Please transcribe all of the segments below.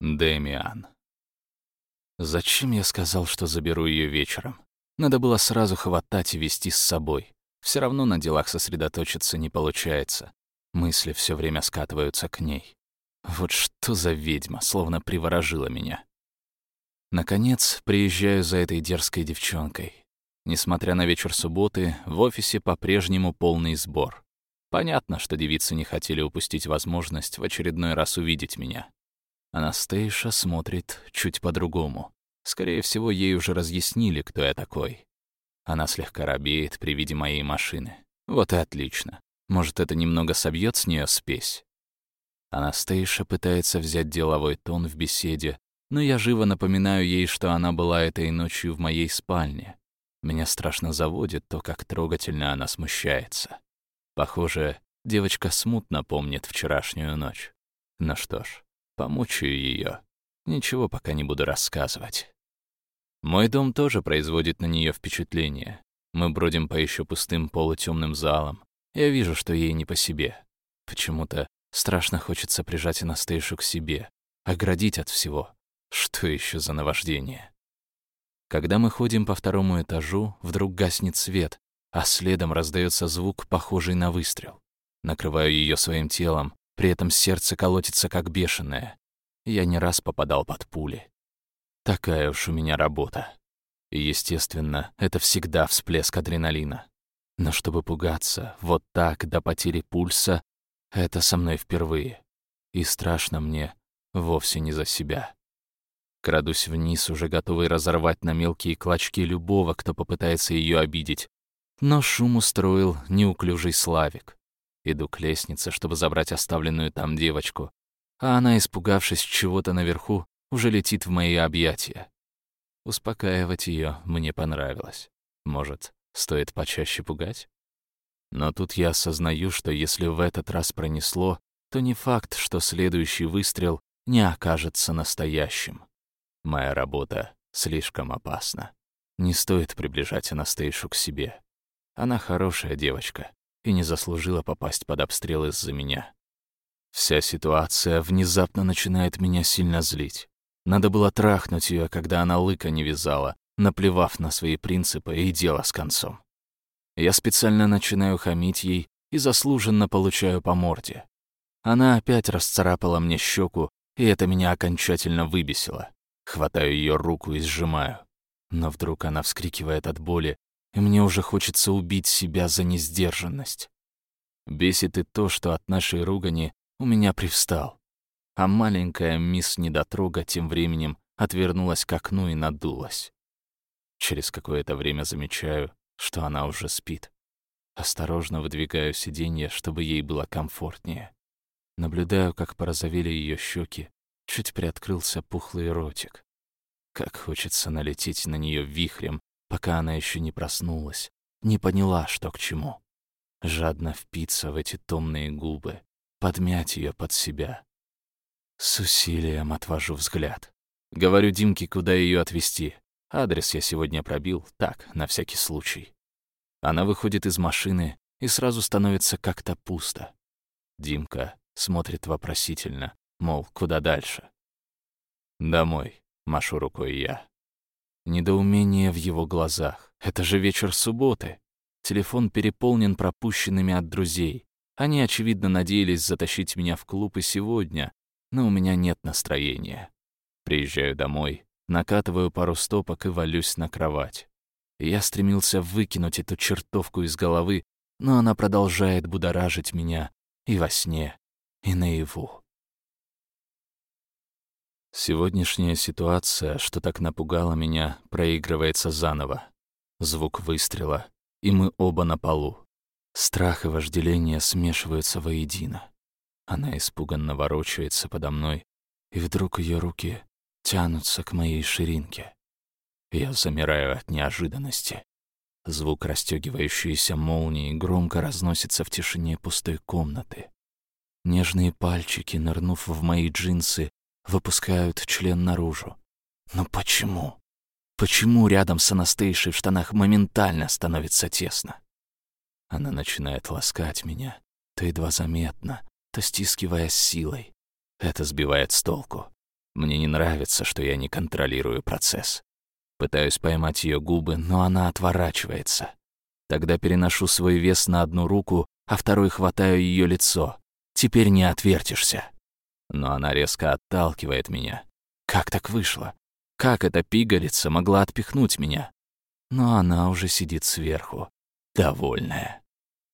Дэмиан. Зачем я сказал, что заберу ее вечером? Надо было сразу хватать и вести с собой. Все равно на делах сосредоточиться не получается. Мысли все время скатываются к ней. Вот что за ведьма, словно приворожила меня. Наконец, приезжаю за этой дерзкой девчонкой. Несмотря на вечер субботы, в офисе по-прежнему полный сбор. Понятно, что девицы не хотели упустить возможность в очередной раз увидеть меня. Анастейша смотрит чуть по-другому. Скорее всего, ей уже разъяснили, кто я такой. Она слегка робеет при виде моей машины. Вот и отлично. Может, это немного собьет с нее спесь. Анастейша пытается взять деловой тон в беседе, но я живо напоминаю ей, что она была этой ночью в моей спальне. Меня страшно заводит то, как трогательно она смущается. Похоже, девочка смутно помнит вчерашнюю ночь. Ну что ж, помучаю ее. Ничего пока не буду рассказывать. Мой дом тоже производит на нее впечатление. Мы бродим по еще пустым полутемным залам. Я вижу, что ей не по себе. Почему-то страшно хочется прижать Анастейшу к себе, оградить от всего. Что еще за наваждение? Когда мы ходим по второму этажу, вдруг гаснет свет, а следом раздается звук, похожий на выстрел. Накрываю ее своим телом, при этом сердце колотится как бешеное. Я не раз попадал под пули. Такая уж у меня работа. И, естественно, это всегда всплеск адреналина. Но чтобы пугаться вот так до потери пульса, это со мной впервые. И страшно мне вовсе не за себя. Крадусь вниз, уже готовый разорвать на мелкие клочки любого, кто попытается ее обидеть. Но шум устроил неуклюжий Славик. Иду к лестнице, чтобы забрать оставленную там девочку, а она, испугавшись чего-то наверху, уже летит в мои объятия. Успокаивать ее мне понравилось. Может, стоит почаще пугать? Но тут я осознаю, что если в этот раз пронесло, то не факт, что следующий выстрел не окажется настоящим. Моя работа слишком опасна. Не стоит приближать Анастейшу к себе. Она хорошая девочка и не заслужила попасть под обстрел из-за меня. Вся ситуация внезапно начинает меня сильно злить. Надо было трахнуть ее, когда она лыка не вязала, наплевав на свои принципы и дело с концом. Я специально начинаю хамить ей и заслуженно получаю по морде. Она опять расцарапала мне щеку, и это меня окончательно выбесило. Хватаю ее руку и сжимаю. Но вдруг она вскрикивает от боли, и мне уже хочется убить себя за несдержанность. Бесит и то, что от нашей ругани у меня привстал. А маленькая мисс Недотрога тем временем отвернулась к окну и надулась. Через какое-то время замечаю, что она уже спит. Осторожно выдвигаю сиденье, чтобы ей было комфортнее. Наблюдаю, как порозовели ее щеки, чуть приоткрылся пухлый ротик. Как хочется налететь на нее вихрем, пока она еще не проснулась, не поняла, что к чему. Жадно впиться в эти томные губы, подмять ее под себя. С усилием отвожу взгляд. Говорю Димке, куда ее отвезти. Адрес я сегодня пробил, так, на всякий случай. Она выходит из машины, и сразу становится как-то пусто. Димка смотрит вопросительно, Мол, куда дальше? Домой, машу рукой я. Недоумение в его глазах. Это же вечер субботы. Телефон переполнен пропущенными от друзей. Они, очевидно, надеялись затащить меня в клуб и сегодня, но у меня нет настроения. Приезжаю домой, накатываю пару стопок и валюсь на кровать. Я стремился выкинуть эту чертовку из головы, но она продолжает будоражить меня и во сне, и наяву. Сегодняшняя ситуация, что так напугала меня, проигрывается заново. Звук выстрела, и мы оба на полу. Страх и вожделение смешиваются воедино. Она испуганно ворочается подо мной, и вдруг ее руки тянутся к моей ширинке. Я замираю от неожиданности. Звук расстегивающейся молнии громко разносится в тишине пустой комнаты. Нежные пальчики, нырнув в мои джинсы, выпускают член наружу. Но почему? Почему рядом с Анастейшей в штанах моментально становится тесно? Она начинает ласкать меня, то едва заметно, то стискивая силой. Это сбивает с толку. Мне не нравится, что я не контролирую процесс. Пытаюсь поймать ее губы, но она отворачивается. Тогда переношу свой вес на одну руку, а второй хватаю ее лицо. Теперь не отвертишься. Но она резко отталкивает меня. Как так вышло? Как эта пигалица могла отпихнуть меня? Но она уже сидит сверху, довольная,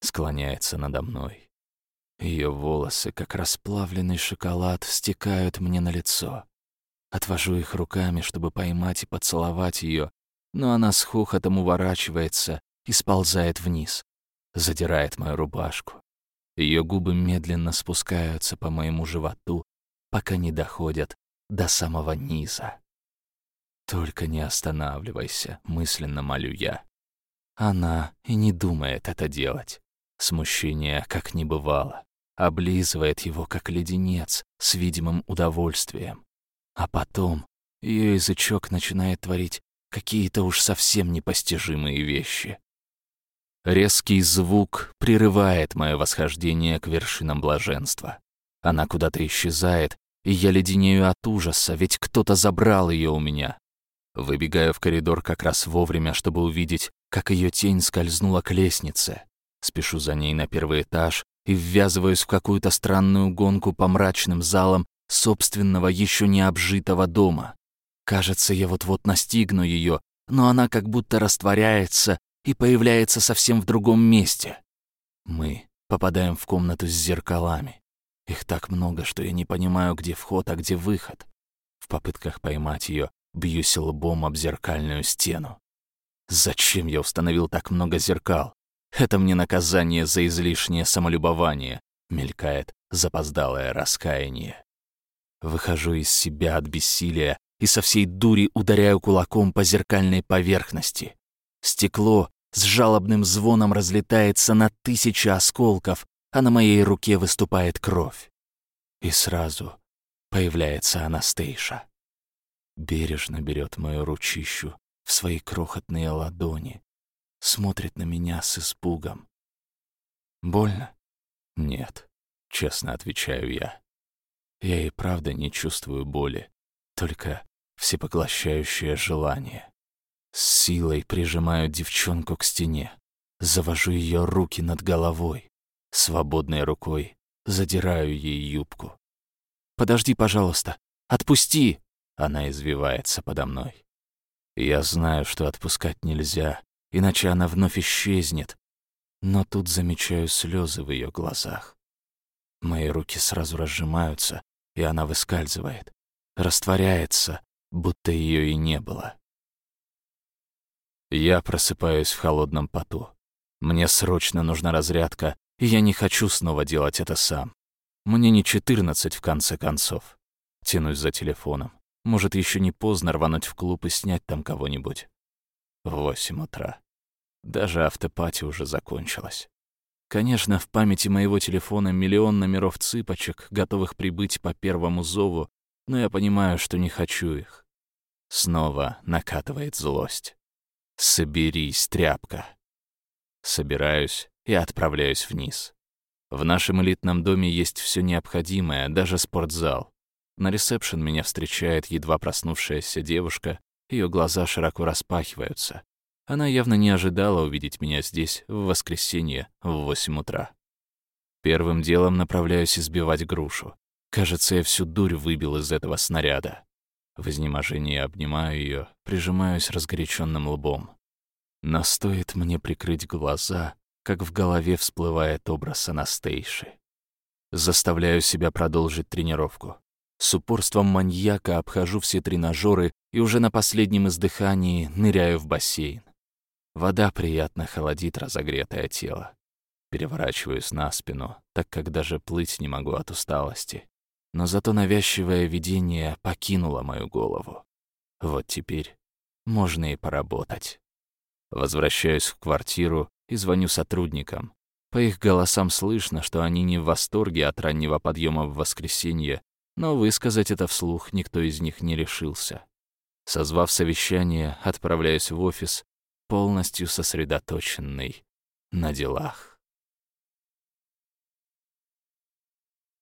склоняется надо мной. Ее волосы, как расплавленный шоколад, стекают мне на лицо. Отвожу их руками, чтобы поймать и поцеловать ее, но она с хохотом уворачивается и сползает вниз, задирает мою рубашку. Ее губы медленно спускаются по моему животу, пока не доходят до самого низа. «Только не останавливайся», — мысленно молю я. Она и не думает это делать. Смущение как не бывало. Облизывает его, как леденец, с видимым удовольствием. А потом ее язычок начинает творить какие-то уж совсем непостижимые вещи. Резкий звук прерывает мое восхождение к вершинам блаженства. Она куда-то исчезает, и я леденею от ужаса, ведь кто-то забрал ее у меня. Выбегаю в коридор как раз вовремя, чтобы увидеть, как ее тень скользнула к лестнице. Спешу за ней на первый этаж и ввязываюсь в какую-то странную гонку по мрачным залам собственного еще не обжитого дома. Кажется, я вот-вот настигну ее, но она как будто растворяется и появляется совсем в другом месте. Мы попадаем в комнату с зеркалами. Их так много, что я не понимаю, где вход, а где выход. В попытках поймать ее бьюсь лбом об зеркальную стену. Зачем я установил так много зеркал? Это мне наказание за излишнее самолюбование, мелькает запоздалое раскаяние. Выхожу из себя от бессилия и со всей дури ударяю кулаком по зеркальной поверхности. Стекло с жалобным звоном разлетается на тысячи осколков, а на моей руке выступает кровь. И сразу появляется Анастейша. Бережно берет мою ручищу в свои крохотные ладони, смотрит на меня с испугом. «Больно?» «Нет», — честно отвечаю я. Я и правда не чувствую боли, только всепоглощающее желание. С силой прижимаю девчонку к стене, завожу ее руки над головой, свободной рукой задираю ей юбку. «Подожди, пожалуйста, отпусти!» Она извивается подо мной. Я знаю, что отпускать нельзя, иначе она вновь исчезнет, но тут замечаю слезы в ее глазах. Мои руки сразу разжимаются, и она выскальзывает, растворяется, будто ее и не было. Я просыпаюсь в холодном поту. Мне срочно нужна разрядка, и я не хочу снова делать это сам. Мне не 14 в конце концов. Тянусь за телефоном. Может, еще не поздно рвануть в клуб и снять там кого-нибудь. Восемь утра. Даже автопати уже закончилась. Конечно, в памяти моего телефона миллион номеров цыпочек, готовых прибыть по первому зову, но я понимаю, что не хочу их. Снова накатывает злость. «Соберись, тряпка!» Собираюсь и отправляюсь вниз. В нашем элитном доме есть все необходимое, даже спортзал. На ресепшн меня встречает едва проснувшаяся девушка, ее глаза широко распахиваются. Она явно не ожидала увидеть меня здесь в воскресенье в 8 утра. Первым делом направляюсь избивать грушу. Кажется, я всю дурь выбил из этого снаряда. В изнеможении обнимаю ее, прижимаюсь разгоряченным лбом. Но стоит мне прикрыть глаза, как в голове всплывает образ Анастейши. Заставляю себя продолжить тренировку. С упорством маньяка обхожу все тренажеры и уже на последнем издыхании ныряю в бассейн. Вода приятно холодит разогретое тело. Переворачиваюсь на спину, так как даже плыть не могу от усталости. Но зато навязчивое видение покинуло мою голову. Вот теперь можно и поработать. Возвращаюсь в квартиру и звоню сотрудникам. По их голосам слышно, что они не в восторге от раннего подъема в воскресенье, но высказать это вслух никто из них не решился. Созвав совещание, отправляюсь в офис полностью сосредоточенный на делах.